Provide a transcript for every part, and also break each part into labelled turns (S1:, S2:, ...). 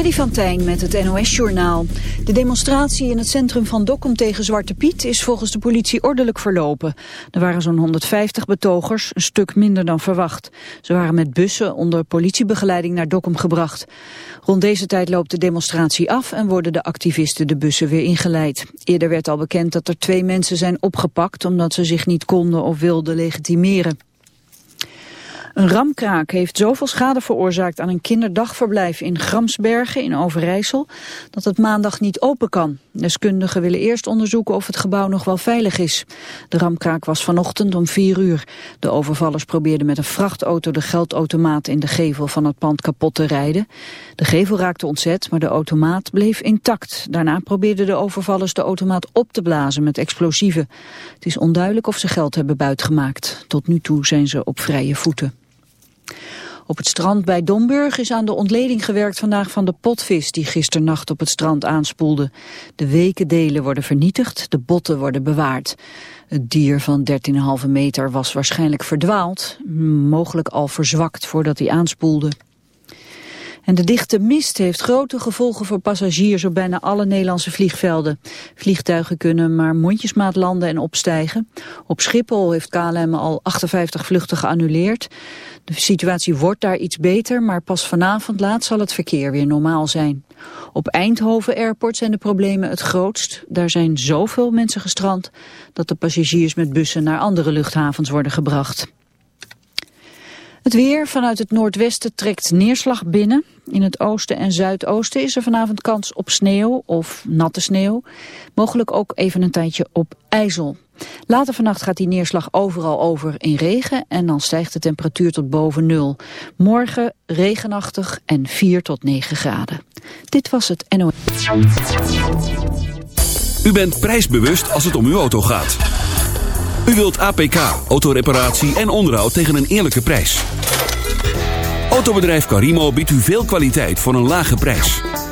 S1: Freddy van Tijn met het NOS-journaal. De demonstratie in het centrum van Dokkum tegen Zwarte Piet is volgens de politie ordelijk verlopen. Er waren zo'n 150 betogers, een stuk minder dan verwacht. Ze waren met bussen onder politiebegeleiding naar Dokkum gebracht. Rond deze tijd loopt de demonstratie af en worden de activisten de bussen weer ingeleid. Eerder werd al bekend dat er twee mensen zijn opgepakt omdat ze zich niet konden of wilden legitimeren. Een ramkraak heeft zoveel schade veroorzaakt aan een kinderdagverblijf in Gramsbergen in Overijssel dat het maandag niet open kan. Deskundigen willen eerst onderzoeken of het gebouw nog wel veilig is. De ramkraak was vanochtend om vier uur. De overvallers probeerden met een vrachtauto de geldautomaat in de gevel van het pand kapot te rijden. De gevel raakte ontzet, maar de automaat bleef intact. Daarna probeerden de overvallers de automaat op te blazen met explosieven. Het is onduidelijk of ze geld hebben buitgemaakt. Tot nu toe zijn ze op vrije voeten. Op het strand bij Domburg is aan de ontleding gewerkt vandaag van de potvis die gisternacht op het strand aanspoelde. De wekendelen worden vernietigd, de botten worden bewaard. Het dier van 13,5 meter was waarschijnlijk verdwaald, mogelijk al verzwakt voordat hij aanspoelde. En de dichte mist heeft grote gevolgen voor passagiers op bijna alle Nederlandse vliegvelden. Vliegtuigen kunnen maar mondjesmaat landen en opstijgen. Op Schiphol heeft KLM al 58 vluchten geannuleerd. De situatie wordt daar iets beter, maar pas vanavond laat zal het verkeer weer normaal zijn. Op Eindhoven Airport zijn de problemen het grootst. Daar zijn zoveel mensen gestrand dat de passagiers met bussen naar andere luchthavens worden gebracht. Het weer vanuit het noordwesten trekt neerslag binnen. In het oosten en zuidoosten is er vanavond kans op sneeuw of natte sneeuw. Mogelijk ook even een tijdje op ijzel. Later vannacht gaat die neerslag overal over in regen en dan stijgt de temperatuur tot boven nul. Morgen regenachtig en 4 tot 9 graden. Dit was het NOS.
S2: U bent prijsbewust als het om uw auto gaat. U wilt APK, autoreparatie en onderhoud tegen een eerlijke prijs. Autobedrijf Carimo biedt u veel kwaliteit voor een lage prijs.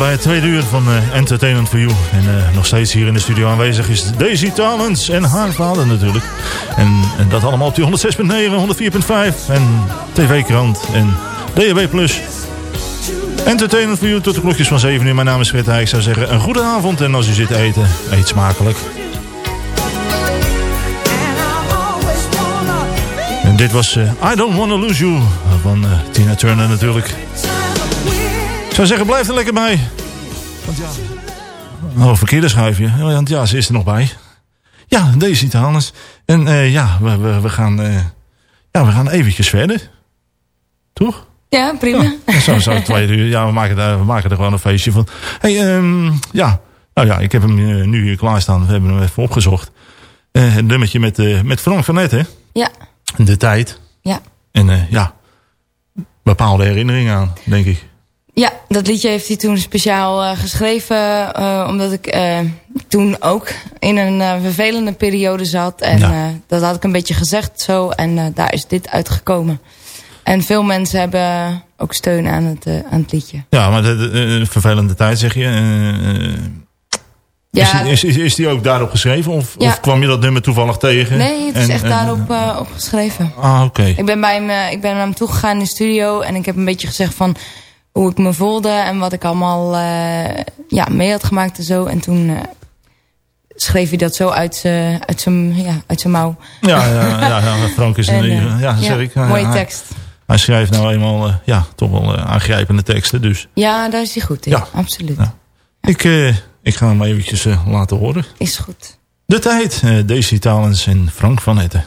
S3: Bij het tweede uur van uh, Entertainment for You. En uh, nog steeds hier in de studio aanwezig is Daisy Talens en haar vader natuurlijk. En, en dat allemaal op die 106.9, 104.5 en TV-krant en DHB+. Entertainment for You tot de klokjes van 7 uur. Mijn naam is Fred Ik zou zeggen een goede avond. En als u zit eten, eet smakelijk. En dit was uh, I Don't Wanna Lose You van Tina Turner natuurlijk. Zou zeggen, blijf er lekker bij. Want ja... Oh, verkeerde schuifje. Want ja, ze is er nog bij. Ja, deze Italiëns. En uh, ja, we, we, we gaan, ja, we gaan eventjes verder. Toch?
S4: Ja, prima.
S3: Ja, zo, zo twee uur. Ja, we maken, er, we maken er gewoon een feestje van. hey, um, ja. Nou ja, ik heb hem nu hier klaarstaan. We hebben hem even opgezocht. Uh, het nummertje met, uh, met Frank van Net, hè?
S4: Ja.
S3: De tijd.
S4: Ja.
S3: En uh, ja, bepaalde herinneringen aan, denk ik.
S4: Ja, dat liedje heeft hij toen speciaal geschreven. omdat ik toen ook in een vervelende periode zat. En ja. dat had ik een beetje gezegd zo. En daar is dit uitgekomen. En veel mensen hebben ook steun aan het, aan het liedje.
S3: Ja, maar de, de, de vervelende tijd zeg je. Ja, is, is, is, die ook daarop geschreven? Of, ja. of, kwam je dat nummer toevallig tegen?
S4: Nee, het is en, echt en, daarop uh, op geschreven.
S3: Ah, oké. Okay.
S4: Ik ben bij hem, ik ben naar hem toegegaan in de studio. En ik heb een beetje gezegd van hoe ik me voelde. En wat ik allemaal ja, mee had gemaakt en zo. En toen schreef hij dat zo uit zijn uit ja, uit mouw.
S3: Ja, ja, ja, ja, Frank is een... en, ja, zeg ik.
S4: Mooie tekst
S3: hij schrijft nou eenmaal ja, toch wel aangrijpende teksten. Dus.
S4: Ja, daar is hij goed in. Ja. Absoluut.
S3: Ik, ik ga hem eventjes laten horen.
S4: Is goed.
S3: De tijd. Daisy Talens en Frank van Etten.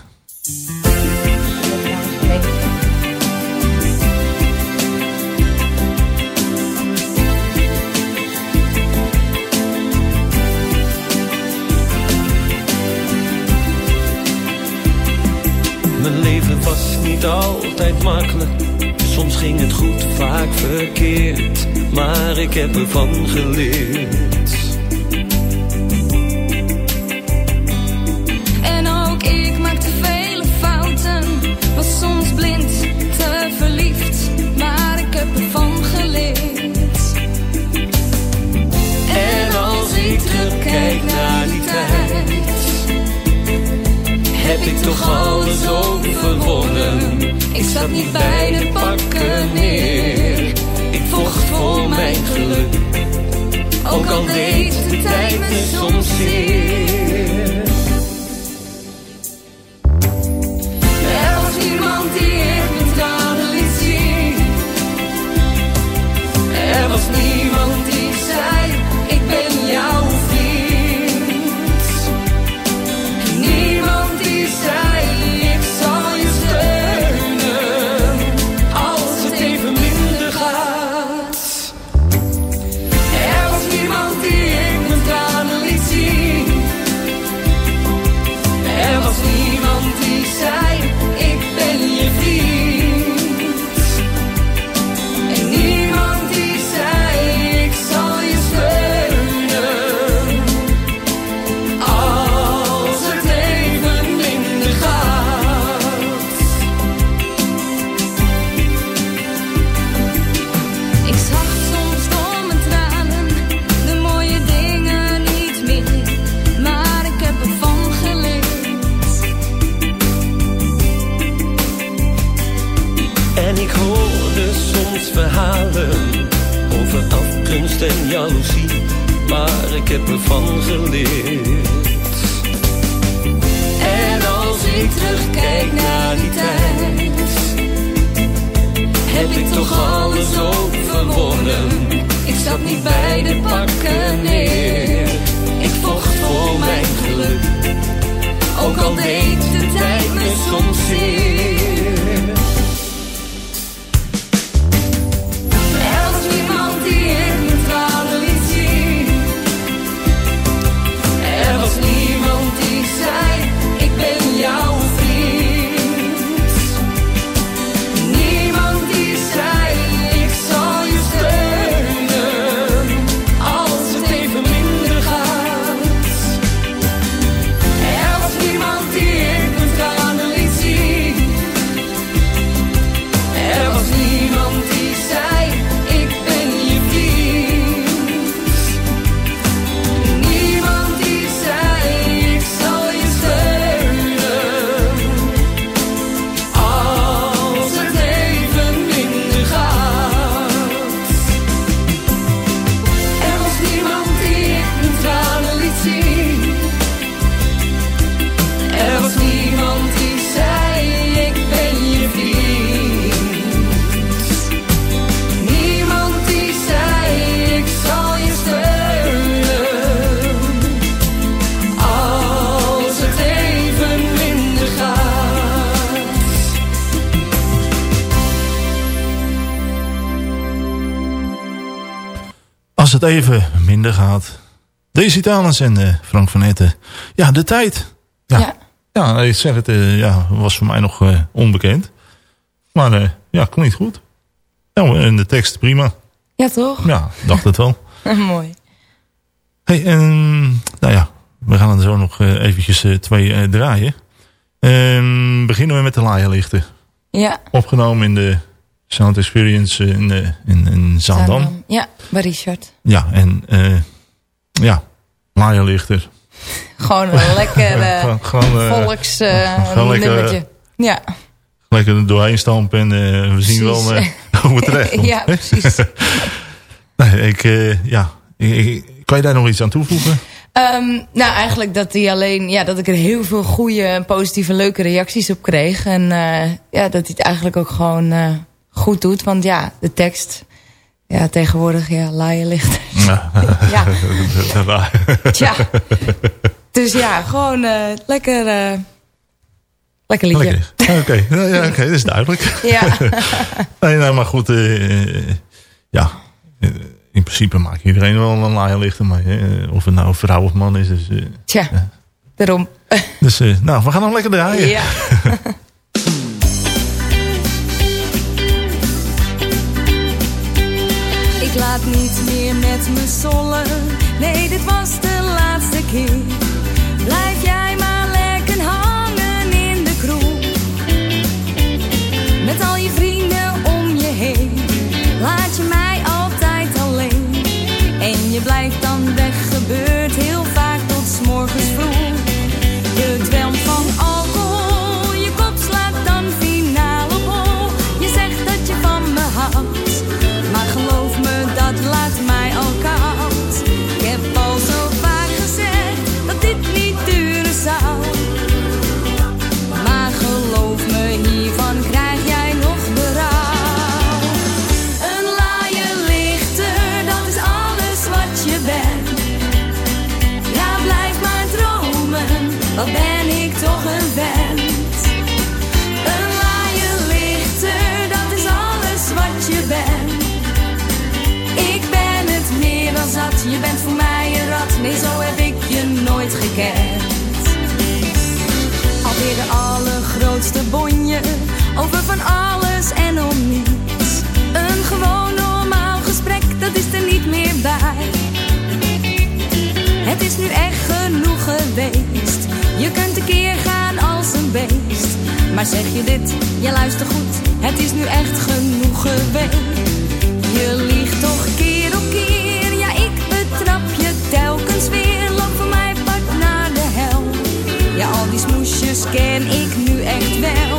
S5: Altijd makkelijk. Soms ging het goed, vaak verkeerd. Maar ik heb ervan geleerd.
S6: En ook ik maakte vele fouten. Was soms blind, te verliefd. Maar ik heb ervan geleerd.
S5: En als ik terugkijk naar die tijd heb ik toch alles Ik zat niet bij de pakken neer. Ik vocht voor mijn geluk. Ook al deed de tijd me soms zeer.
S6: en jaloezie, maar ik heb ervan geleerd. En als ik terugkijk naar die tijd, heb ik toch alles overwonnen. Ik
S5: zat niet bij de pakken neer, ik vocht voor
S3: mijn geluk. Ook al deed de tijd me soms zeer. Het even minder gaat. Daisy Talens en Frank van Etten. Ja, de tijd. Ja, ja.
S7: Ja.
S3: ik zeg het, eh, ja, was voor mij nog eh, onbekend. Maar eh, ja, klinkt goed. Ja, en de tekst prima.
S7: Ja, toch?
S3: Ja, dacht het wel.
S7: Mooi.
S3: Hey, en, nou ja, we gaan er zo nog eventjes twee draaien. Ehm, beginnen we met de laaierlichten.
S7: Ja.
S3: Opgenomen in de Sound Experience in, eh, in, in Zaandam.
S7: Zaandam. Ja, bij Richard.
S3: Ja, en eh, ja, laaierlichter.
S7: Gewoon een lekker eh, volks nummertje. Ja.
S3: Lekker er doorheen stampen en we zien wel eh, hoe het terecht komt.
S7: Ja, precies.
S3: nee, ik, ja, ik- ik- kan je daar nog iets aan toevoegen?
S7: Ehm, nou, eigenlijk dat hij alleen, ja, dat ik er heel veel goede, positieve, leuke reacties op kreeg. En ja, dat hij het eigenlijk ook gewoon goed doet. Want ja, de tekst, ja, tegenwoordig, ja, laaien ligt.
S3: Ja.
S7: Ja. Tja. Dus ja, gewoon eh, lekker, eh, lekker liedje.
S3: Oké, ja, ja, oké, dat is duidelijk.
S7: Ja.
S3: nee, nee, maar goed, eh, ja, in principe maakt iedereen wel een laaierlichter mee. hè. Of het nou vrouw of man is. Dus,
S7: Tja, daarom.
S3: dus nou, we gaan hem lekker draaien.
S7: Ja.
S5: Ik laat niet meer met me sollen. Nee, dit was de laatste keer. Blijf van alles en om niets. Een gewoon normaal gesprek, dat is er niet meer bij. Het is nu echt genoeg geweest. Je kunt een keer gaan als een beest. Maar zeg je dit, ja luister goed, het is nu echt genoeg geweest. Je liegt toch keer op keer, ja ik betrap je telkens weer. Loop voor mij pad naar de hel. Ja al die smoesjes ken ik nu echt wel.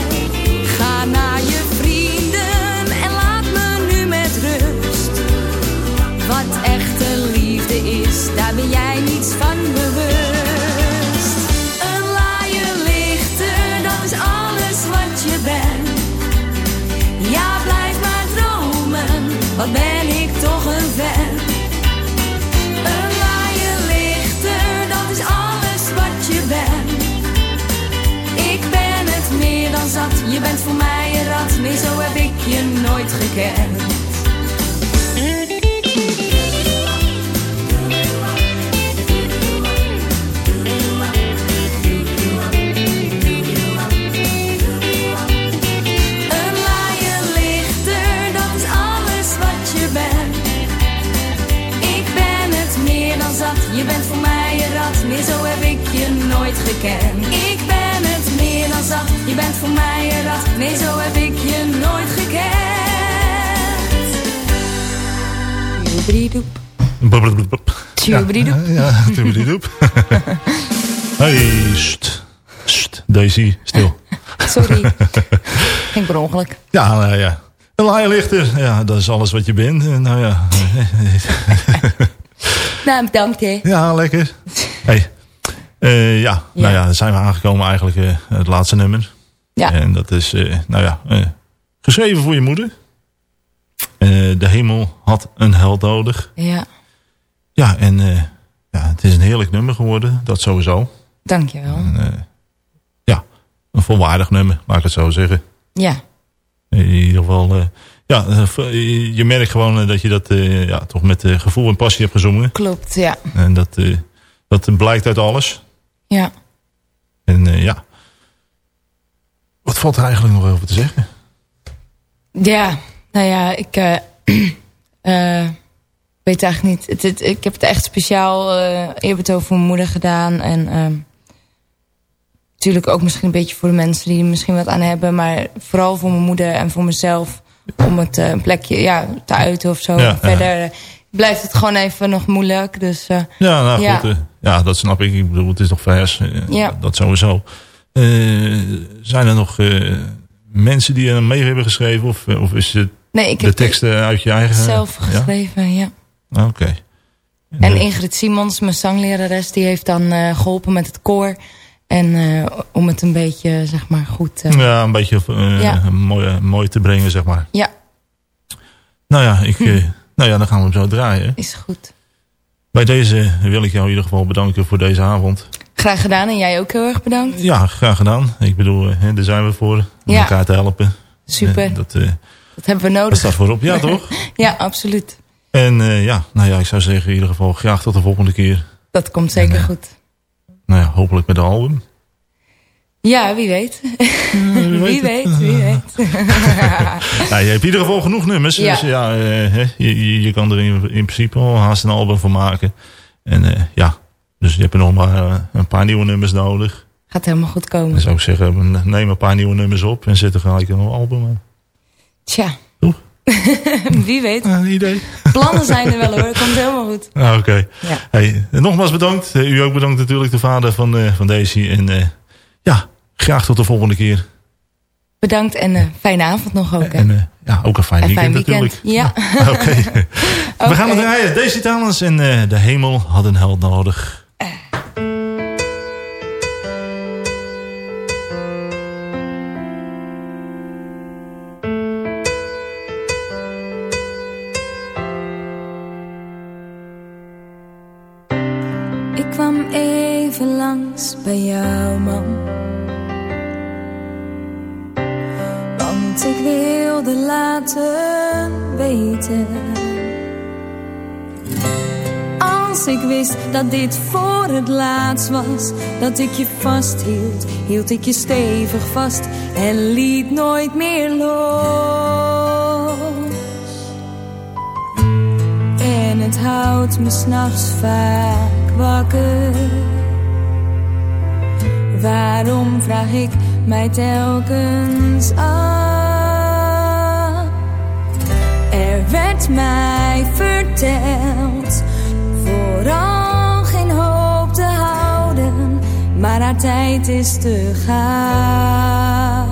S5: Je bent voor mij een rat. Nee, zo heb ik je nooit gekend. Een laaie lichter, dat is alles wat je bent. Ik ben het meer dan zat, je bent voor mij een rat. Nee, zo heb ik je nooit gekend. Ik ben het meer dan zat, je bent voor mij. Nee, zo heb ik je nooit gekend.
S7: Tjoebriedoep.
S3: Ja, hey, st, st, Daisy, stil.
S7: Sorry. Ging per ongeluk.
S3: Ja, nou ja. Een laaierlichter, ja, dat is alles wat je bent. Eh, Nou ja,
S7: Nou, bedankt hè.
S3: ja, lekker. Hey. eh, ja, nou ja, dan zijn we aangekomen eigenlijk eh, het laatste nummer.
S7: Ja.
S3: En dat is, eh, nou ja, eh, geschreven voor je moeder. Eh, de hemel had een held nodig.
S7: Ja,
S3: Ja, en ja, het is een heerlijk nummer geworden, dat sowieso.
S7: dankjewel.
S3: En, ja, een volwaardig nummer, laat ik het zo zeggen.
S7: Ja,
S3: In ieder geval, ja, je merkt gewoon dat je dat ja, toch met gevoel en passie hebt gezongen.
S7: Klopt, ja.
S3: En dat, dat blijkt uit alles.
S7: Ja.
S3: En ja, wat valt er eigenlijk nog over te zeggen?
S7: Ja, nou ja, ik eh, eh, weet eigenlijk niet. Het, het- ik heb het echt speciaal eh eerbetoon voor mijn moeder gedaan. En ehm, natuurlijk ook misschien een beetje voor de mensen die er misschien wat aan hebben. Maar vooral voor mijn moeder en voor mezelf. Om het een plekje ja, te uiten of zo.
S3: Ja,
S7: Verder blijft het gewoon even nog moeilijk. Dus eh,
S3: Ja, nou
S7: Ja.
S3: goed. ja, dat snap ik. Ik bedoel, het is nog vers.
S7: Ja.
S3: Dat sowieso. Eh, zijn er nog eh, mensen die er mee hebben geschreven? Of, eh, of is het
S7: nee, ik
S3: de
S7: heb
S3: teksten uit je eigen...
S7: zelf geschreven, ja.
S3: Oké.
S7: En Ingrid Simons, mijn zanglerares, die heeft dan eh, geholpen met het koor. En om het een beetje, zeg maar, goed...
S3: Ja, een beetje
S7: Ja.
S3: mooi, mooi te brengen, zeg maar.
S7: ja,
S3: Nou ja, ik, eh, nou ja, dan gaan we hem zo draaien.
S7: is goed.
S3: Bij deze wil ik jou in ieder geval bedanken voor deze avond.
S7: Graag gedaan en jij ook heel erg bedankt.
S3: Ja, graag gedaan. Ik bedoel, eh, hè, daar zijn we voor. Om
S7: Ja.
S3: elkaar te helpen.
S7: Super,
S3: Eh, dat, eh,
S7: dat hebben we
S3: dat
S7: nodig.
S3: staat voorop. Ja, toch?
S7: Ja, absoluut.
S3: En ja, nou ja, ik zou zeggen in ieder geval graag tot de volgende keer.
S7: Dat komt zeker
S3: En,
S7: goed.
S3: Nou ja, hopelijk met de album.
S7: Ja, wie weet. wie weet, wie weet.
S3: Ja, je hebt in ieder geval genoeg nummers.
S7: Ja.
S3: Dus ja, je, je, kan er in, in principe wel haast een album van maken. En ja, dus je hebt nog maar eh, een paar nieuwe nummers nodig.
S7: Gaat helemaal goed
S3: Dan
S7: komen.
S3: zou ik zeggen, neem een paar nieuwe nummers op en zet er gelijk een album aan.
S7: Tja.
S3: Toch?
S7: wie weet.
S3: een idee.
S7: Plannen zijn er wel hoor, dat komt helemaal goed.
S3: Ah, Oké.
S7: Ja.
S3: Hey, nogmaals bedankt. Eh, u ook bedankt natuurlijk, de vader van, eh, van Daisy. En ja, graag tot de volgende keer.
S7: Bedankt en fijne avond nog ook. Hè.
S3: En ja, ook een fijn
S7: Een
S3: weekend,
S7: fijn weekend.
S3: natuurlijk.
S7: Ja.
S3: Oké. We gaan het draaien. Daisy Talens en de hemel had een held nodig.
S5: Dat dit voor het laatst was, dat ik je vasthield, hield ik je stevig vast en liet nooit meer los. En het houdt me s'nachts vaak wakker. Waarom vraag ik mij telkens af? Er werd mij verteld vooral geen hoop te houden, maar haar tijd is te gaan.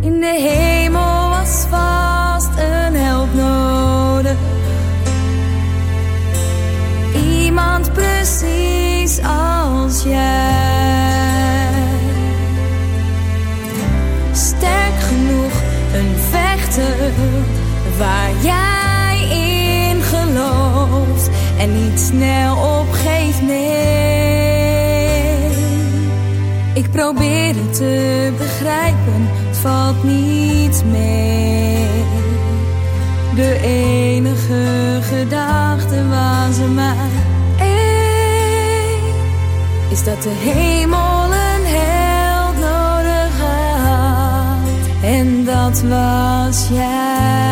S5: In de hemel was vast een held nodig. Iemand precies als jij. Snel opgeeft, nee. Ik probeer het te begrijpen, het valt niet mee. De enige gedachte was er maar één. Is dat de hemel een held nodig had. En dat was jij.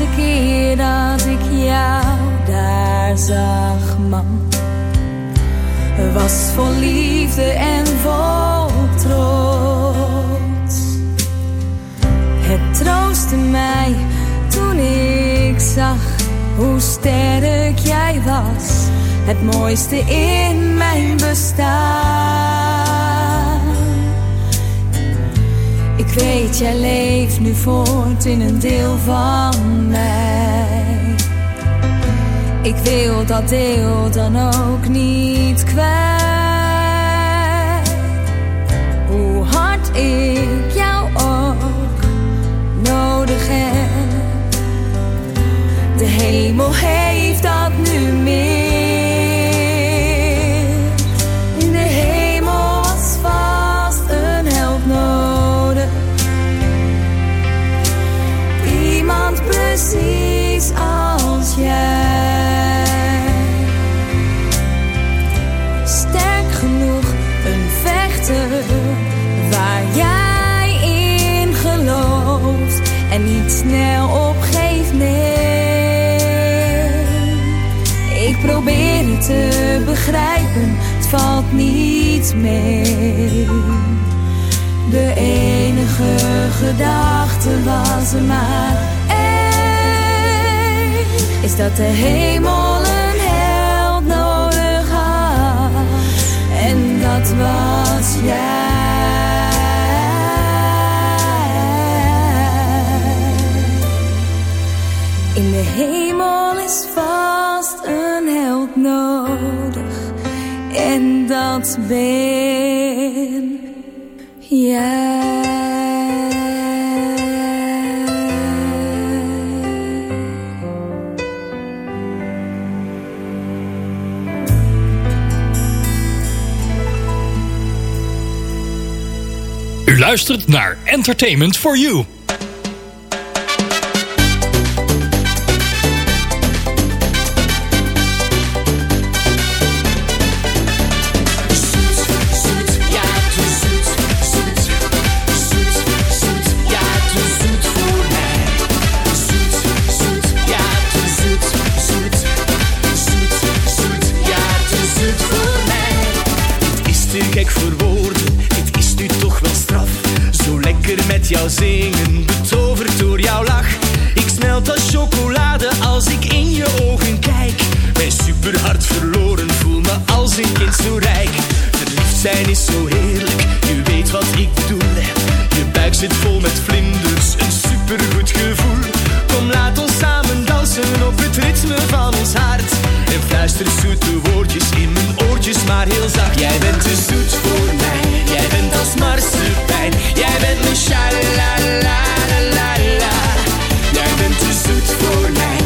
S5: Laatste keer dat ik jou daar zag, man, was vol liefde en vol trots. Het troostte mij toen ik zag hoe sterk jij was, het mooiste in mijn bestaan. Ik weet, jij leeft nu voort in een deel van mij. Ik wil dat deel dan ook niet kwijt. Hoe hard ik jou ook nodig heb. De hemel heeft dat nu meer. Begrijpen, het valt niet mee. De enige gedachte was er maar één. Is dat de hemel een held nodig had. En dat was jij. In de hemel En dat ben jij.
S8: U luistert naar Entertainment for You.
S9: Te
S10: gek voor woorden, dit is nu toch wel straf. Zo lekker met jou zingen, betoverd door jouw lach. Ik smelt als chocolade als ik in je ogen kijk. Ben super hard verloren, voel me als een kind zo rijk. Zijn is zo heerlijk, je weet wat ik bedoel. Je buik zit vol met vlinders, een supergoed gevoel. Kom laat ons samen dansen op het ritme van ons hart. En fluister zoete woordjes in mijn oortjes, maar heel zacht. Jij bent te zoet voor mij, jij bent als marsepein. Jij bent mijn sha-la-la-la-la-la. Jij bent te zoet voor mij,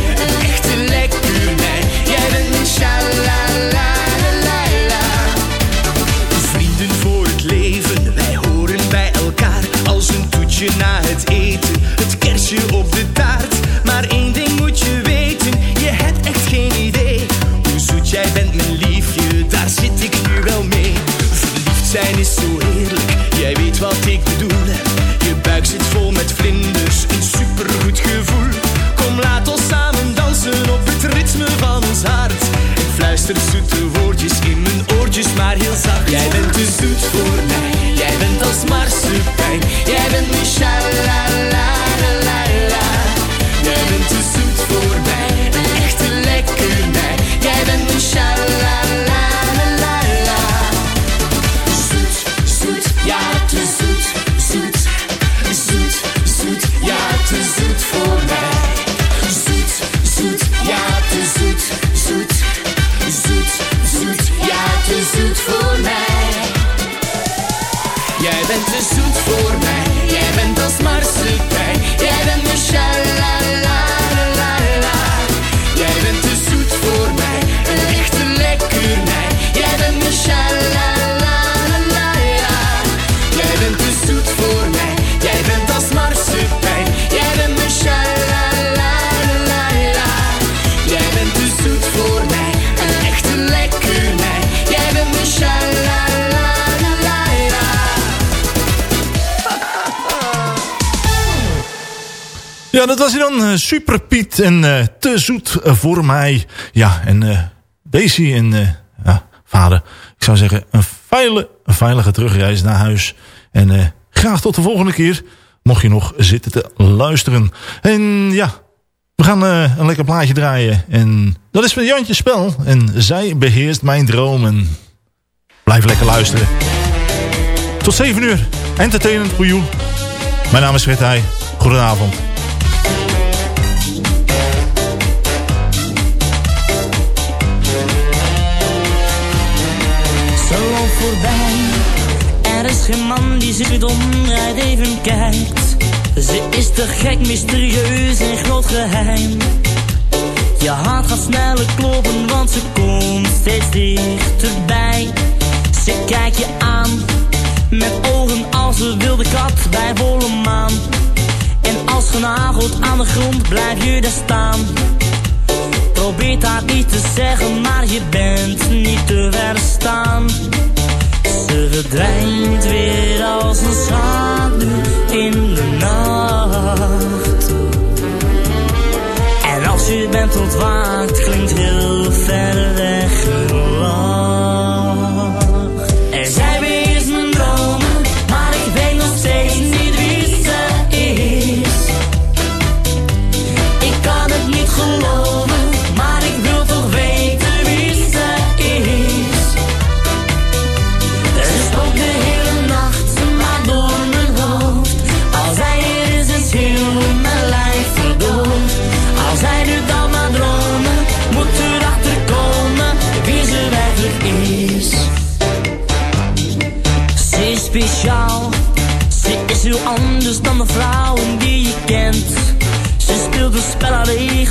S10: na het eten, het kerstje op de taart. Maar één ding moet je weten, je hebt echt geen idee. Hoe zoet jij bent, mijn liefje, daar zit ik nu wel mee. Verliefd zijn is zo heerlijk, jij weet wat ik bedoel. Je buik zit vol met vlinders, een supergoed gevoel. Kom laat ons samen dansen op het ritme van ons hart. En fluister zoete woordjes in mijn oortjes, maar heel zacht. Jij bent te zoet voor mij, Jij
S3: Dat was hij dan. eh, Super Piet en eh, te zoet voor mij. Ja, en eh, Daisy en eh, vader. Ik zou zeggen, een, veile, een veilige terugreis naar huis. En eh, graag tot de volgende keer. Mocht je nog zitten te luisteren. En ja, we gaan eh, een lekker plaatje draaien. En dat is van Jantje Spel. En zij beheerst mijn dromen. Blijf lekker luisteren. Tot 7 uur. Entertainment for you. Mijn naam is Fred Heij. Goedenavond.
S11: Er is geen man die zich niet even kijkt. Ze is te gek, mysterieus en groot geheim. Je hart gaat sneller kloppen, want ze komt steeds dichterbij. Ze kijkt je aan, met ogen als een wilde kat bij volle maan. En als genageld aan de grond blijf je daar staan. Probeert haar iets te zeggen, maar je bent niet te verstaan. Ze verdwijnt weer als een schaduw in de nacht. En als je bent ontwaakt, klinkt heel ver weg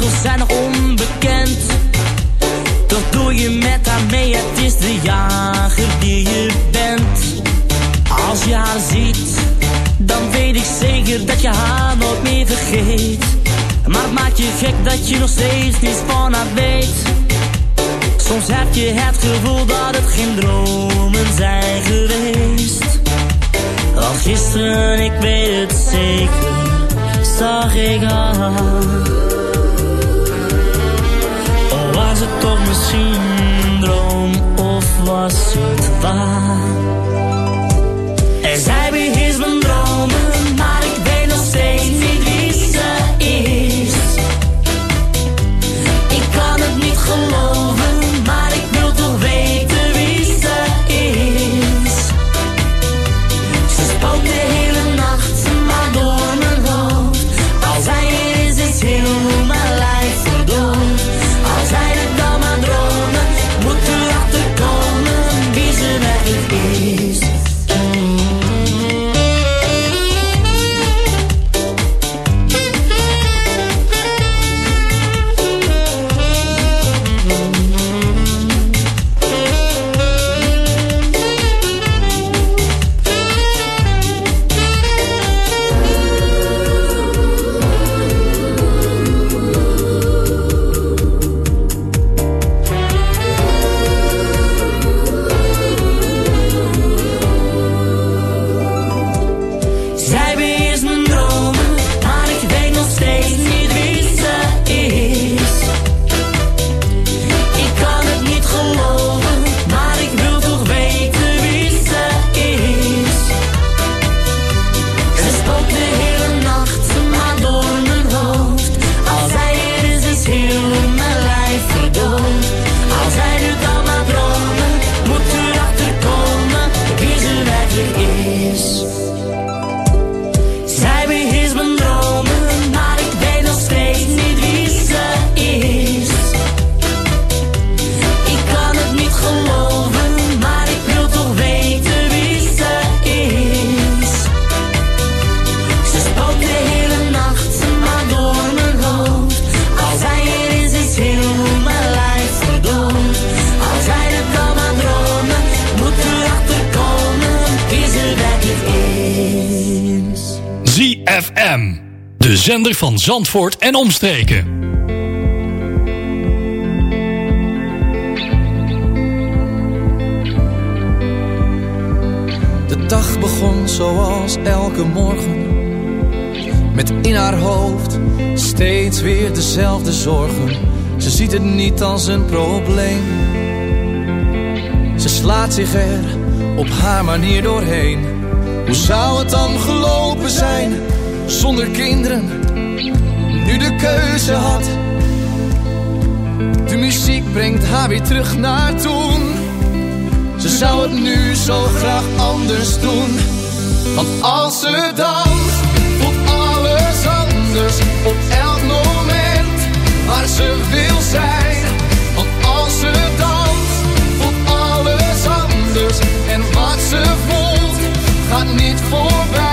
S11: spellenregels, zijn nog onbekend. Toch doe je met haar mee, het is de jager die je bent. Als je haar ziet, dan weet ik zeker dat je haar nooit meer vergeet. Maar het maakt je gek dat je nog steeds niets van haar weet. Soms heb je het gevoel dat het geen dromen zijn geweest. Al gisteren, ik weet het zeker, zag ik haar. Was het toch misschien een droom of was het waar?
S8: Zender van Zandvoort en omstreken.
S12: De dag begon zoals elke morgen. Met in haar hoofd steeds weer dezelfde zorgen. Ze ziet het niet als een probleem. Ze slaat zich er op haar manier doorheen. Hoe zou het dan gelopen zijn zonder kinderen? Nu de keuze had. De muziek brengt haar weer terug naar toen. Ze zou het nu zo graag anders doen. Want als ze danst, voelt alles anders op elk moment waar ze wil zijn. Want als ze danst, voelt alles anders. En wat ze voelt, gaat niet voorbij.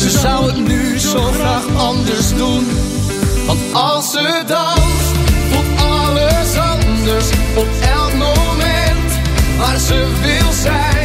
S12: Ze zou het nu zo graag anders doen. Want als ze danst, voelt alles anders op elk moment waar ze wil zijn.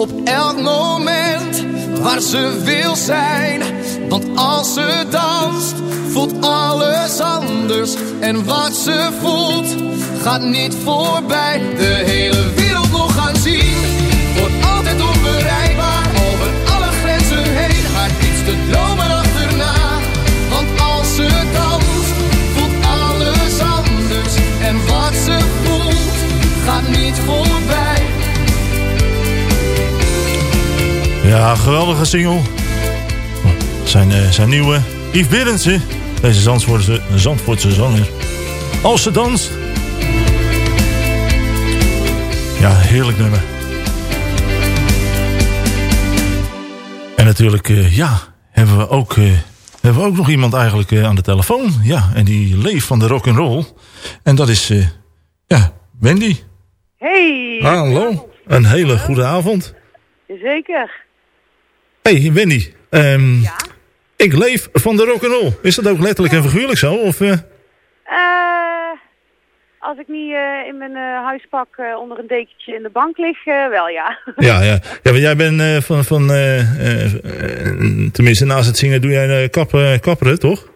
S12: Op elk moment waar ze wil zijn. Want als ze danst, voelt alles anders. En wat ze voelt, gaat niet voorbij. De hele wereld nog gaan zien, wordt altijd onbereikbaar. Over alle grenzen heen, haar diepste dromen achterna. Want als ze danst, voelt alles anders. En wat ze voelt, gaat niet voorbij.
S3: Ja, geweldige single. Zijn, eh, zijn nieuwe Yves Berendsen. Deze Zandvoortse, Zandvoortse zanger. Als ze danst. Ja, heerlijk nummer. En natuurlijk, eh, ja, hebben we, ook, eh, hebben we ook nog iemand eigenlijk aan de telefoon. Ja, en die leeft van de rock and roll. En dat is, ja, Wendy.
S13: Hey!
S3: Hallo. Een hele goede avond.
S13: Zeker.
S3: Hey Wendy, ehm, ik leef van de rock and roll. Is dat ook letterlijk en figuurlijk zo? Of, eh?
S13: Eh, als ik niet eh, in mijn huispak onder een dekentje in de bank lig, wel ja.
S3: Ja, ja. ja, want jij bent van, van tenminste naast het zingen doe jij kap, kapperen, toch?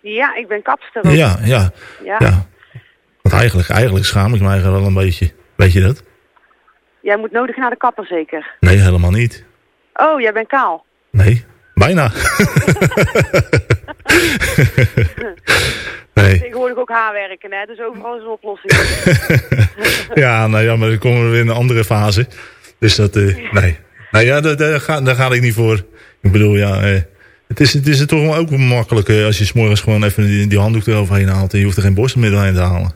S13: ja, ik ben kapster. ook.
S3: Ja, ja,
S13: ja.
S3: ja. Want eigenlijk, eigenlijk schaam ik me eigenlijk wel een beetje. Weet je dat?
S13: Jij moet nodig naar de kapper zeker.
S3: Nee, helemaal niet.
S13: Oh, jij bent kaal.
S3: Nee, bijna. nee.
S13: Tegenwoordig ook haarwerken, hè? Dus overal is een oplossing.
S3: ja, nou ja, maar dan komen we weer in een andere fase. Dus dat, eh, nee. Nou ja, daar, daar, ga, daar ga ik niet voor. Ik bedoel, ja, eh, het, is, het is toch wel ook makkelijk eh, als je s'morgens gewoon even die, die handdoek eroverheen haalt en je hoeft er geen borstelmiddel heen te halen.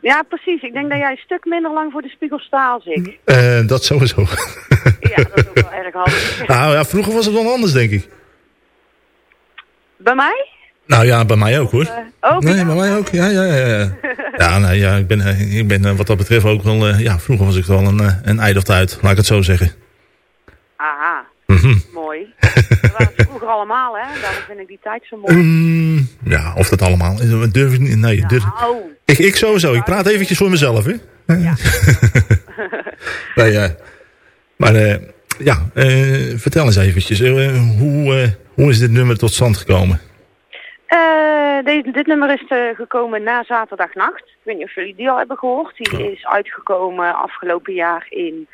S13: ja, precies. Ik denk dat jij een stuk minder lang voor de spiegel staat als ik.
S3: Dat sowieso.
S13: Ja, dat is ook wel erg handig.
S3: nou ja, vroeger was het wel anders, denk ik.
S13: Bij mij?
S3: Nou ja, bij mij ook hoor.
S13: Eh, ook?
S3: Nee, bij mij ook. Ja, ja, ja. Ja, ja, nou, ja ik ben, eh, ik ben eh, wat dat betreft ook wel... ja, vroeger was ik wel een, een eidocht uit, laat ik het zo zeggen.
S13: Aha,
S3: Mhm.
S13: mooi. Dat waren vroeger allemaal, hè? Daarom vind ik die tijd zo mooi.
S3: Mm, ja, of dat allemaal. Durf ik niet. Nee, durf,
S13: Nou,
S3: ik, ik sowieso. Ik praat eventjes voor mezelf, hè.
S13: Ja.
S3: nee, eh, maar eh, ja, eh, vertel eens eventjes. eh, hoe, hoe is dit nummer tot stand gekomen?
S13: Deze, dit nummer is gekomen na zaterdagnacht. Ik weet niet of jullie die al hebben gehoord. Die is uitgekomen afgelopen jaar in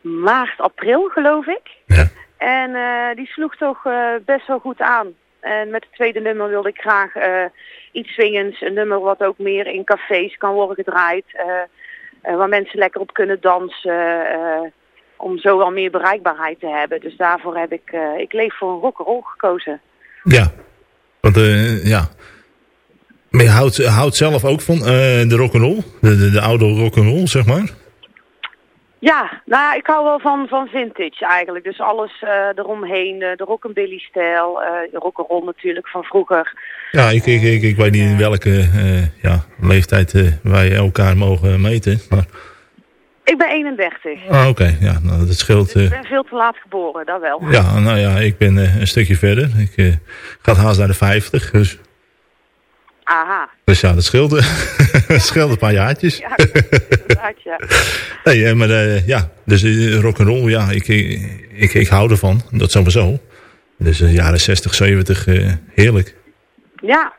S13: maart, april, geloof ik.
S3: Ja.
S13: En die sloeg toch best wel goed aan. En met het tweede nummer wilde ik graag iets swingends. Een nummer wat ook meer in cafés kan worden gedraaid. waar mensen lekker op kunnen dansen. Om zo wel meer bereikbaarheid te hebben. Dus daarvoor heb ik, eh, ik leef voor een rock'n'roll gekozen.
S3: Ja, want eh, ja. Maar je houdt, houdt zelf ook van eh, de rock'n'roll? De, de, de oude rock'n'roll, zeg maar?
S13: Ja, nou ik hou wel van, van vintage eigenlijk. Dus alles eromheen, de rockabilly-stijl, eh de rock'n'roll natuurlijk van vroeger.
S3: Ja, ik, ik, ik, ik weet niet in welke ja, leeftijd wij elkaar mogen meten. Maar,
S13: Ik ben 31.
S3: ah, oké, ja, nou, dat scheelt.
S13: Ik
S3: eh,
S13: ben veel te laat geboren, dat wel.
S3: ja, nou ja, ik ben eh, een stukje verder. Ik eh, ga haast naar de 50, dus...
S13: Aha.
S3: Dus ja, dat scheelt, dat scheelt een paar jaartjes.
S13: Ja, inderdaad, ja.
S3: Nee, maar eh, ja, dus eh, rock'n'roll, ja, ik, ik, ik hou ervan. Dat sowieso. Dus de jaren 60, 70, eh, heerlijk.
S13: Ja.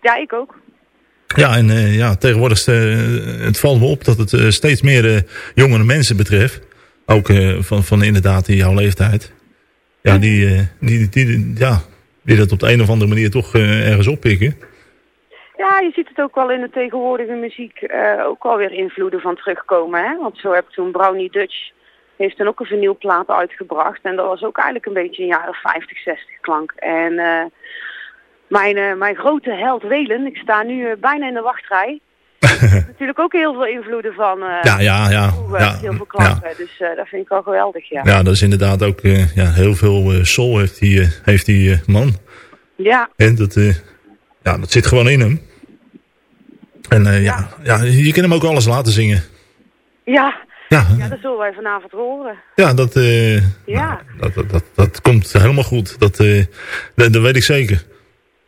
S13: Ja, ik ook.
S3: Ja, en eh, ja, tegenwoordig eh, het valt me op dat het eh, steeds meer jongere mensen betreft. Ook van, van inderdaad in jouw leeftijd. Ja, die, die, die, ja, die dat op de een of andere manier toch ergens oppikken.
S13: Ja, je ziet het ook wel in de tegenwoordige muziek ook wel weer invloeden van terugkomen. Hè? Want zo heb ik toen Brownie Dutch heeft dan ook een vinylplaat uitgebracht. En dat was ook eigenlijk een beetje een jaren 50, 60 klank. En mijn, eh, mijn grote held Welen, ik sta nu eh, bijna in de wachtrij. natuurlijk ook heel veel invloeden van eh,
S3: Ja, ja, ja.
S13: vroeger,
S3: ja,
S13: heel veel klanken. Dus eh, dat vind ik wel geweldig, ja.
S3: ja, dat is inderdaad ook ja, heel veel soul heeft die, heeft die man.
S13: Ja,
S3: En dat, eh, ja, dat zit gewoon in hem. En eh, ja. Ja, je kan hem ook alles laten zingen.
S13: ja.
S3: Ja,
S13: ja, dat zullen wij vanavond horen.
S3: ja dat, eh,
S13: Ja,
S3: dat, dat, dat, dat komt helemaal goed. Dat, eh, dat, dat weet ik zeker.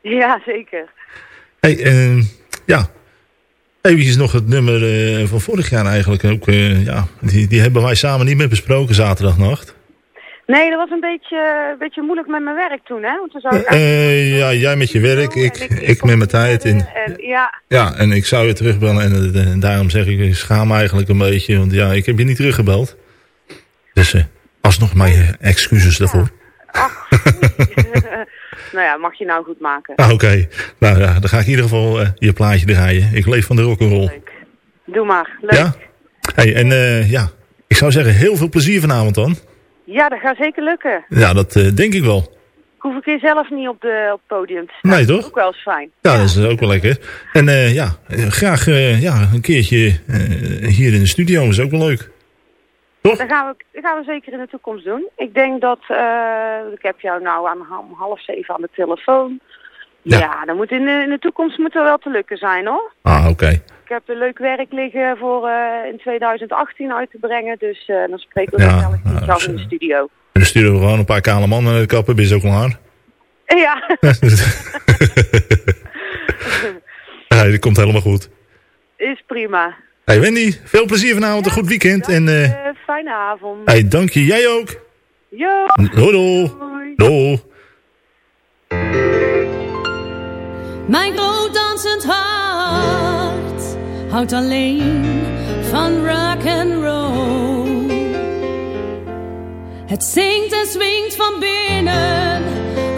S13: ja zeker.
S3: Hey, eh, ja. Even nog het nummer eh, van vorig jaar eigenlijk. Ook, eh, ja, die, die hebben wij samen niet meer besproken zaterdagnacht.
S13: Nee, dat was een beetje, een beetje moeilijk met mijn werk toen, hè? Want zou ik
S3: Eh, ja, jij met je werk, ik, ik met mijn tijd. En,
S13: En, ja,
S3: ja, en ik zou je terugbellen. En, eh, daarom zeg ik, ik schaam me eigenlijk een beetje. Want ja, ik heb je niet teruggebeld. Dus alsnog mijn excuses daarvoor.
S13: Nou ja, mag je nou goed maken.
S3: Ah, Oké, nou ja, dan ga ik in ieder geval eh, je plaatje draaien. Ik leef van de rock'n'roll.
S13: Doe maar, leuk.
S3: Ja? Hey, en eh, ja, ik zou zeggen, heel veel plezier vanavond dan.
S13: Ja, dat gaat zeker lukken.
S3: Ja, dat eh, denk ik wel.
S13: Hoef ik hier zelf niet op, de, op het podium te staan.
S3: Nee,
S13: Dat is
S3: toch?
S13: Ook wel eens fijn.
S3: Ja, dat is ook wel lekker. En ja, graag ja, een keertje hier in de studio is ook wel leuk.
S13: Dat gaan, we, dat gaan we zeker in de toekomst doen. Ik denk dat, eh, ik heb jou nou aan om half zeven aan de telefoon. Ja, dan moet in, de, in de toekomst moet er wel te lukken zijn hoor.
S3: Ah, oké.
S13: Ik heb een leuk werk liggen voor eh, in 2018 uit te brengen. Dus eh, dan spreken we
S3: Ja,
S13: gezellig
S3: nou,
S13: iets af in de studio.
S3: Dan sturen we gewoon een paar kale mannen de kappen, ben je zo klaar.
S13: Ja,
S3: ja, dat komt helemaal goed.
S13: is prima.
S3: Hey Wendy, veel plezier vanavond, een goed weekend. En eh
S13: fijne avond.
S3: hey, dank je, jij ook.
S13: Jo.
S3: Doei doei. Doei.
S14: Mijn groot dansend hart houdt alleen van rock and roll. Het zingt en swingt van binnen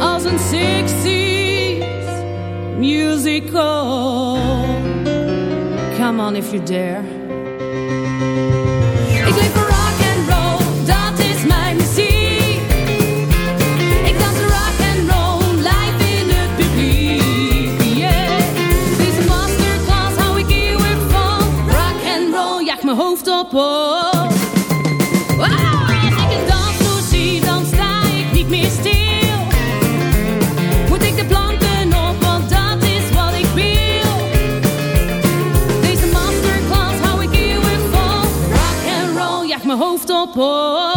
S14: als een 60s musical. Come on if you dare. Ik leef mijn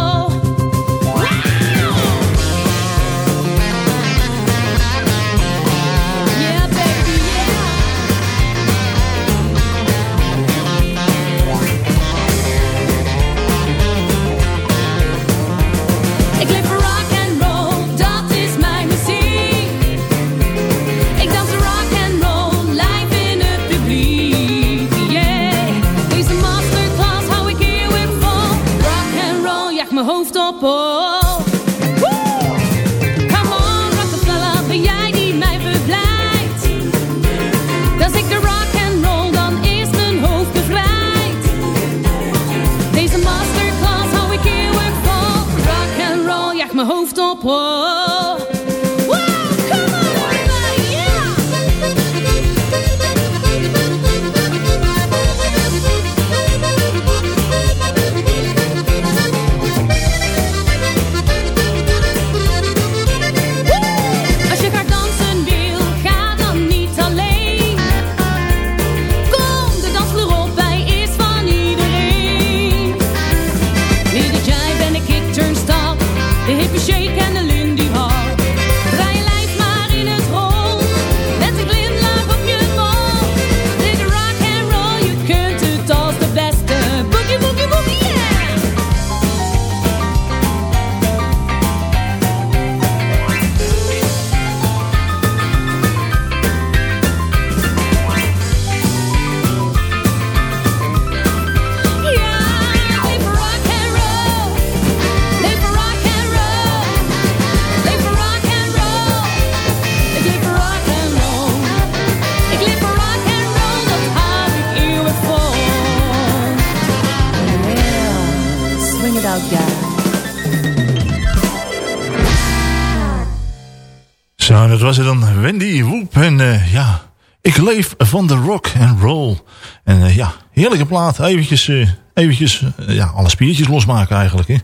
S14: dat
S3: was er dan Wendy Woep. En uh, ja, ik leef van de rock and roll. En uh, ja, heerlijke plaat. Eventjes, uh, eventjes ja, alle spiertjes losmaken eigenlijk. Hè.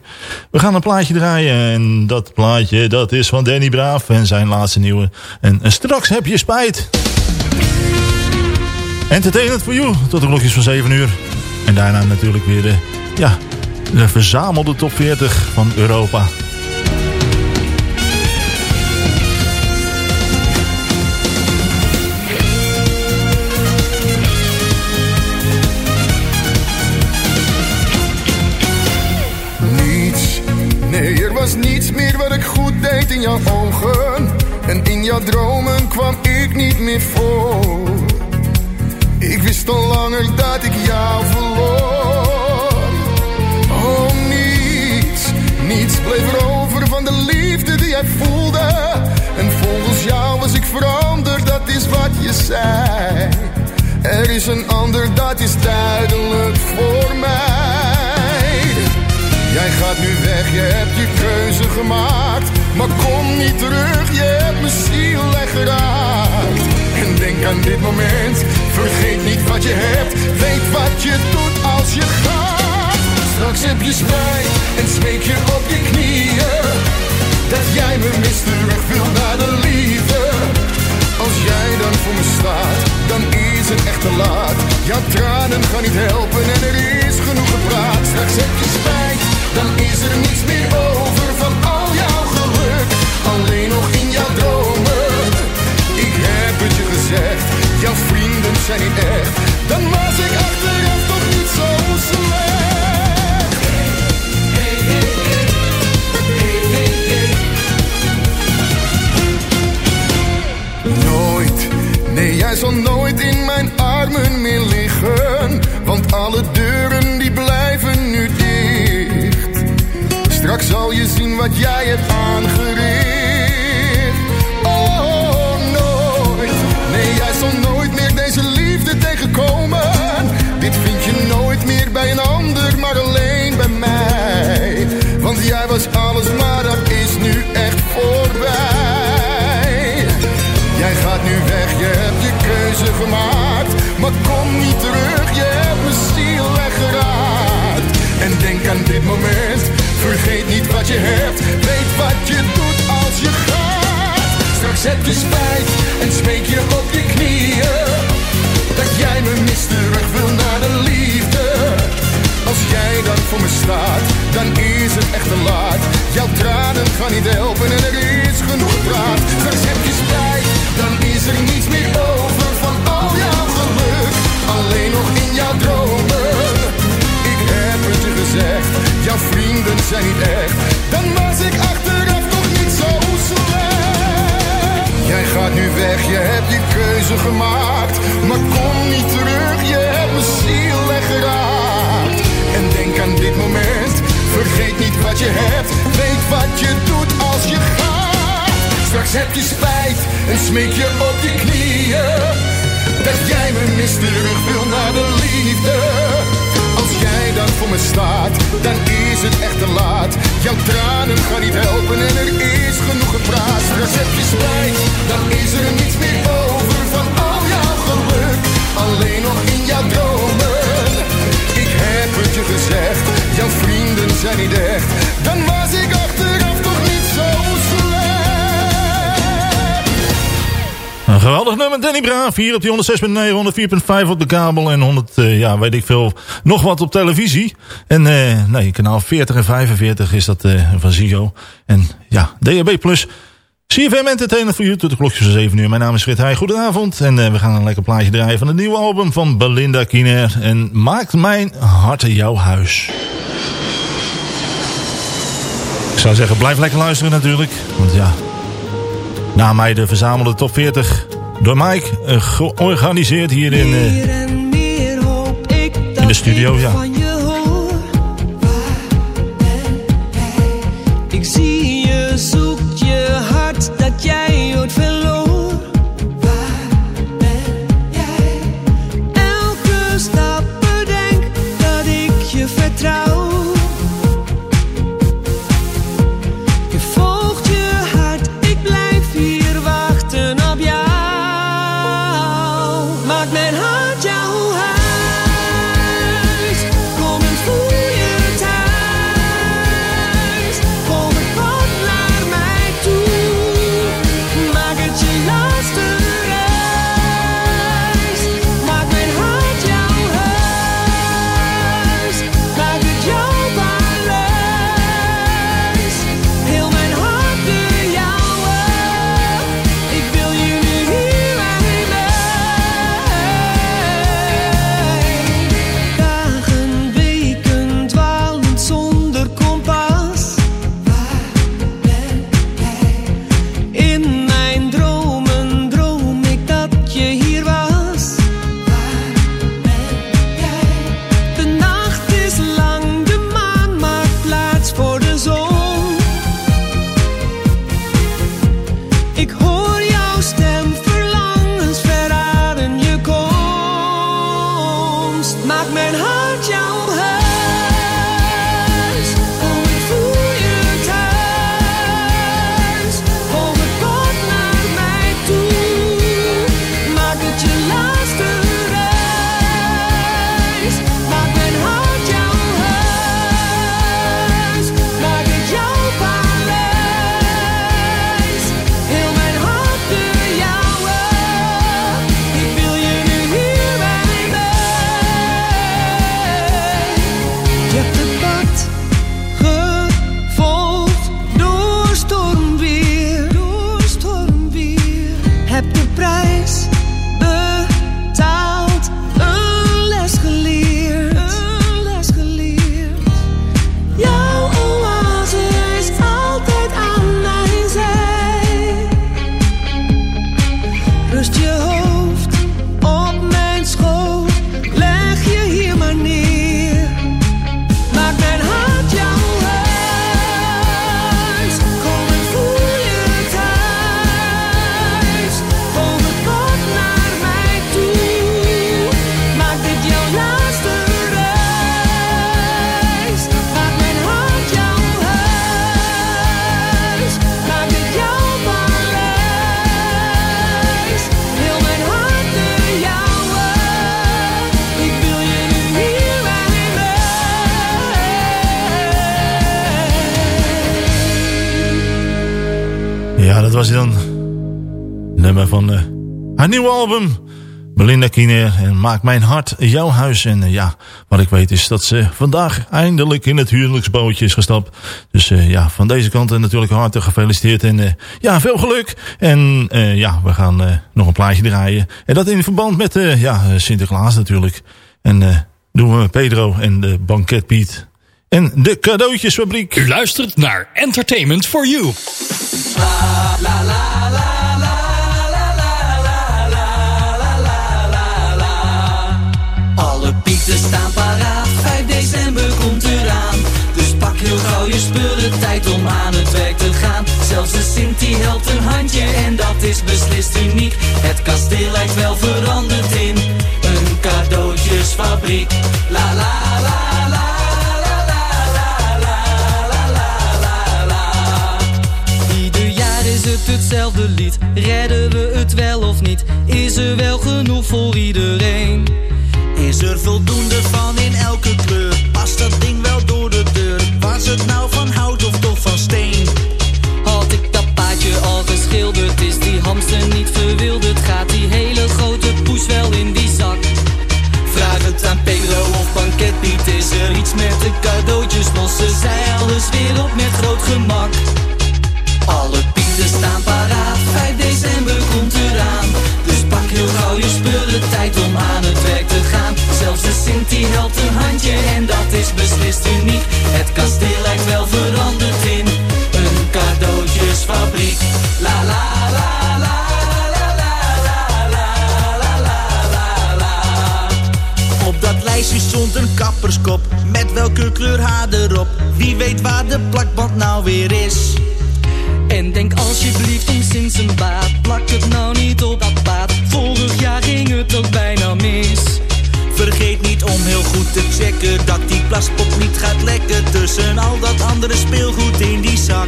S3: We gaan een plaatje draaien. En dat plaatje, dat is van Danny Braaf. En zijn laatste nieuwe. En, straks heb je spijt. Entertainment for you. Tot de klokjes van 7 uur. En daarna natuurlijk weer ja, de verzamelde top 40 van Europa.
S15: In jouw ogen. En in jouw dromen kwam ik niet meer voor. Ik wist al langer dat ik jou verloor. Oh, niets, niets bleef er over van de liefde die jij voelde. En volgens jou was ik veranderd, dat is wat je zei. Er is een ander, dat is duidelijk voor mij. Jij gaat nu weg, je hebt je keuze gemaakt. Maar kom niet terug, je hebt mijn ziel geraakt. En denk aan dit moment, vergeet niet wat je hebt. Weet wat je doet als je gaat. Straks heb je spijt en smeek je op je knieën. Dat jij me mist, terug wil naar de liefde. Als jij dan voor me staat, dan is het echt te laat. Jouw tranen gaan niet helpen en er is genoeg gepraat. Straks heb je spijt dan is er niets meer over van al jouw geluk. Nog in jouw dromen. Ik heb het je gezegd, jouw vrienden zijn niet echt. Dan was ik achteraf toch niet zo slecht. Nooit, nee jij zal nooit in mijn armen meer liggen. Want alle deuren die blijven nu dicht. Straks zal je zien wat jij hebt aangericht. Maar kom niet terug, je hebt mijn ziel weggeraakt. En denk aan dit moment Vergeet niet wat je hebt, weet wat je doet als je gaat. Straks heb je spijt en smeek je op je knieën. Dat jij me mist, terug wil naar de liefde. Als jij dan voor me staat, dan is het echt te laat. Jouw tranen gaan niet helpen en er is genoeg praat. Straks heb je spijt, dan is er niets meer over Alleen nog in jouw dromen. Ik heb het je gezegd jouw vrienden zijn niet echt. Dan was ik achteraf toch niet zo slecht. Jij gaat nu weg, je hebt je keuze gemaakt. Maar kom niet terug, je hebt mijn ziel weggeraakt. En denk aan dit moment, vergeet niet wat je hebt. Weet wat je doet als je gaat. Straks heb je spijt en smeek je op je knieën. Dat jij me mist, terug wil naar de liefde jij dan voor me staat, dan is het echt te laat. Jouw tranen gaan niet helpen en er is genoeg gepraat. Straks heb je spijt, dan is er niets meer over van al jouw geluk. Alleen nog in jouw dromen. Ik heb het je gezegd, jouw vrienden zijn niet echt. Dan was ik achteraf
S3: Een geweldig nummer, Danny Braaf. Hier op die 106.9, 104.5 op de kabel. En 100, uh, ja, weet ik veel, nog wat op televisie. En uh, nee, kanaal 40 en 45 is dat uh, van Ziggo. En ja, DHB Plus. CFM Entertainment voor u tot de klokjes van 7 uur. Mijn naam is Frit Heij. Goedenavond. En we gaan een lekker plaatje draaien van het nieuwe album van Belinda Kiener. En Maakt mijn hart jouw huis. Ik zou zeggen, blijf lekker luisteren natuurlijk. Want ja, na mij de verzamelde top 40 door Mike uh, georganiseerd hier in, uh, in de studio. Ja.
S16: Ik zie
S3: van uh, haar nieuwe album. Belinda Kiener en Maak Mijn Hart Jouw Huis. En uh, ja, wat ik weet is dat ze vandaag eindelijk in het huwelijksbootje is gestapt. Dus uh, ja, van deze kant natuurlijk hartelijk gefeliciteerd. En ja, veel geluk. En ja, we gaan nog een plaatje draaien. En dat in verband met ja, Sinterklaas natuurlijk. En doen we Pedro en de Banketpiet. En de cadeautjesfabriek.
S8: U luistert naar Entertainment for You.
S9: La, la, la, om aan het werk te gaan. Zelfs de Sint helpt een handje en dat is beslist uniek. Het kasteel lijkt wel veranderd in een cadeautjesfabriek. La la la la. hetzelfde lied. Redden we het wel of niet? Is er wel genoeg voor iedereen? Is er voldoende van in elke kleur? Past dat ding wel door of Banketpiet Is er iets met de cadeautjes? Lossen zij alles weer op met groot gemak? Alle pieten staan paraat, 5 december komt eraan. Dus pak heel gauw je spullen, tijd om aan het werk te gaan. Zelfs de Sint die helpt een handje en dat is beslist uniek. Het kasteel lijkt wel veranderd Met welke kleur haar erop? Wie weet waar de plakband nou weer is? En denk alsjeblieft om sinds een baat. Plak het nou niet op dat paad Vorig jaar ging het ook bijna mis. Vergeet niet om heel goed te checken Dat die plaspop niet gaat lekken Tussen al dat andere speelgoed in die zak.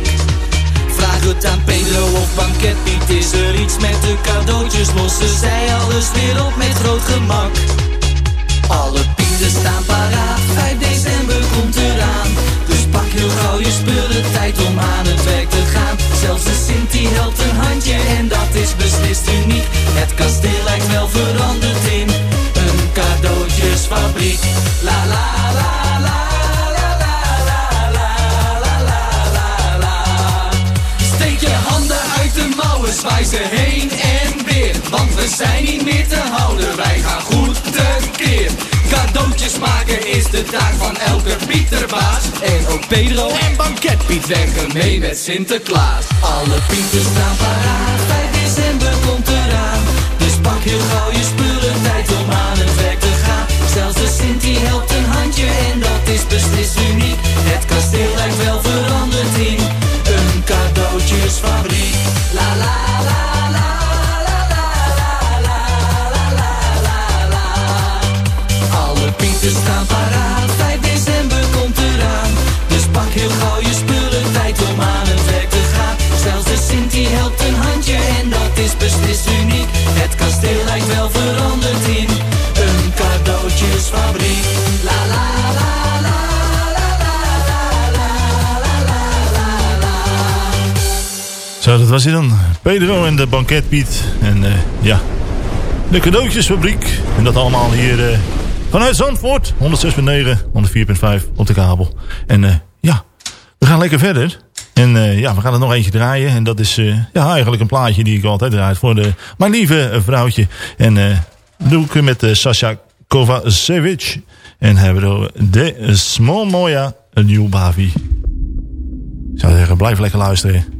S9: Vraag het aan Pedro of Banketpiet Is er iets met de cadeautjes? Lossen zij alles weer op met groot gemak? Alle pieten staan paraat 5 december komt eraan Dus pak heel gauw je spullen Tijd om aan het werk te gaan Zelfs de Sint die helpt een handje en dat is beslist uniek. Het kasteel lijkt wel veranderd in een cadeautjesfabriek. La la la la. Steek je handen uit de mouwen, zwaai ze heen en weer. Want we zijn niet meer te houden, wij gaan goed tekeer. Cadeautjes maken is de taak van elke Pieterbaas. En ook Pedro en Banketpiet werken mee met Sinterklaas. Alle Pieters staan paraat, 5 december komt eraan. Dus pak heel gauw je spullen, tijd om aan het werk te gaan. Zelfs de Sint die helpt een handje en dat is beslist uniek. Het kasteel lijkt wel veranderd in dat
S3: was hij dan. Pedro en de banketpiet. En uh, ja, de cadeautjesfabriek. En dat allemaal hier... Uh, Vanuit Zandvoort, 106.9, 104.5 op de kabel. En uh, ja, we gaan lekker verder. En ja, we gaan er nog eentje draaien. En dat is ja, eigenlijk een plaatje die ik altijd draai voor de, mijn lieve vrouwtje. En doe ik met Sasha Kovacevic. En hebben we de Small Moja, een nieuw Bavi. Ik zou zeggen, blijf lekker luisteren.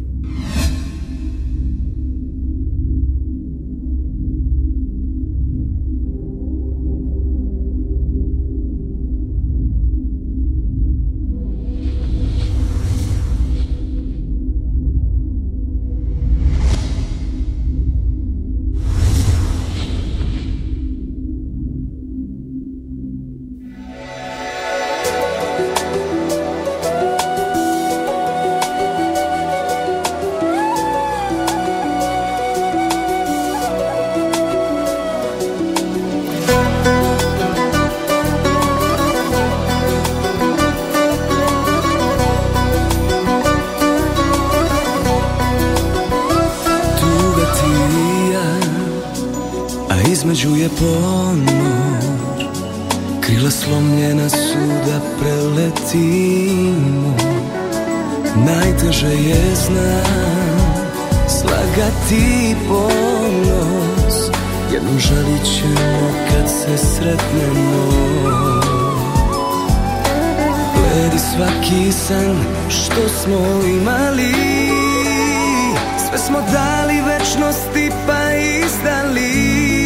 S17: Ponor Krila slomljena su da preletimo. Najteže je znam Slagati ponos Jednom žalit ćemo kad se sretnemo? Gledi svaki san što smo imali Sve smo dali večnosti pa izdali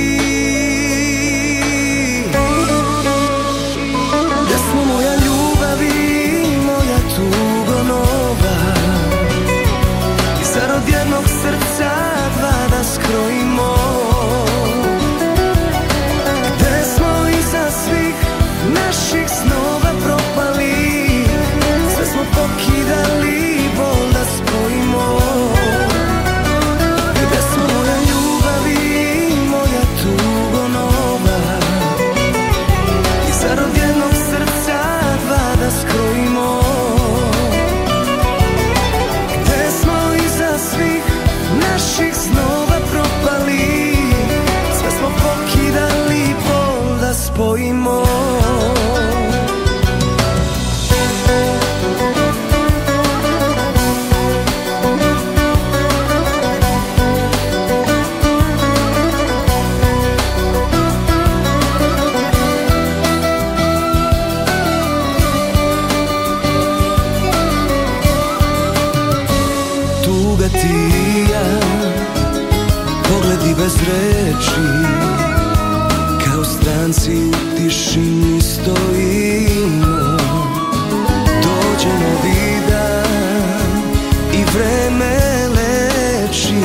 S17: vreme leči.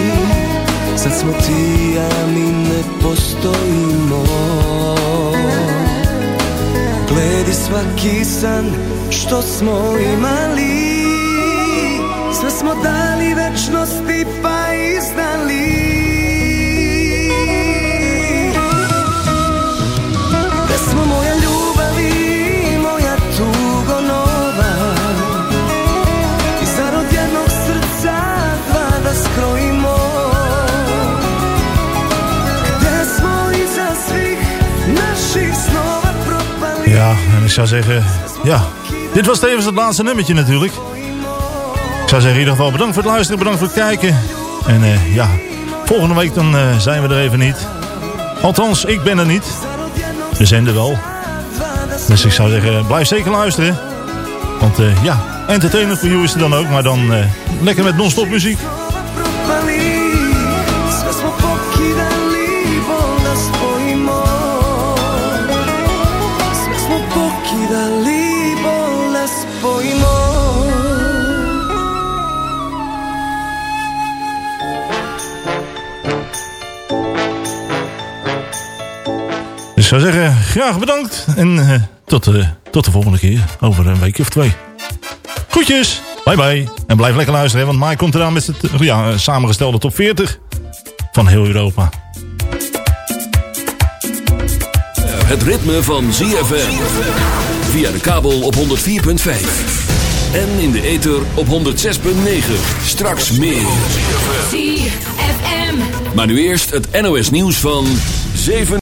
S17: Sad smo ti i ja, mi ne postojimo. Gledi svaki san što smo imali. Sve smo dali večnosti pa
S3: zou zeggen, ja, dit was tevens het laatste nummertje natuurlijk. Ik zou zeggen in ieder geval bedankt voor het luisteren, bedankt voor het kijken. En eh, ja, volgende week dan eh, zijn we er even niet. Althans, ik ben er niet. We zenden wel. Dus ik zou zeggen, blijf zeker luisteren. Want eh, ja, entertainment voor you is er dan ook, maar dan lekker met non-stop muziek. Zou zeggen, graag bedankt. En eh, tot, eh, tot de volgende keer. Over een week of twee. Groetjes. Bye bye. En blijf lekker luisteren. Want Mike komt eraan met het eh, ja, samengestelde top 40 van heel Europa.
S2: Het ritme van ZFM. Via de kabel op 104.5. En in de ether op 106.9. Straks meer.
S5: ZFM.
S2: Maar nu eerst het NOS nieuws van 7